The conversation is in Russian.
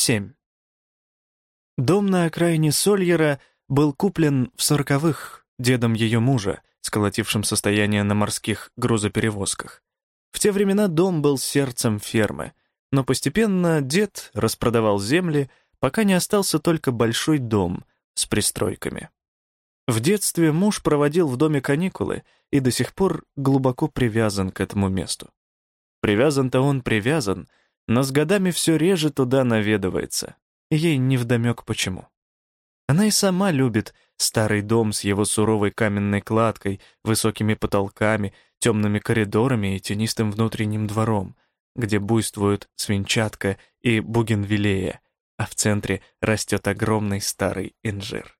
7. Дом на окраине Сольера был куплен в сороковых дедом ее мужа, сколотившим состояние на морских грузоперевозках. В те времена дом был сердцем фермы, но постепенно дед распродавал земли, пока не остался только большой дом с пристройками. В детстве муж проводил в доме каникулы и до сих пор глубоко привязан к этому месту. Привязан-то он привязан, но с годами все реже туда наведывается, ей невдомек почему. Она и сама любит старый дом с его суровой каменной кладкой, высокими потолками, темными коридорами и тенистым внутренним двором, где буйствуют свинчатка и бугенвиллея, а в центре растет огромный старый инжир.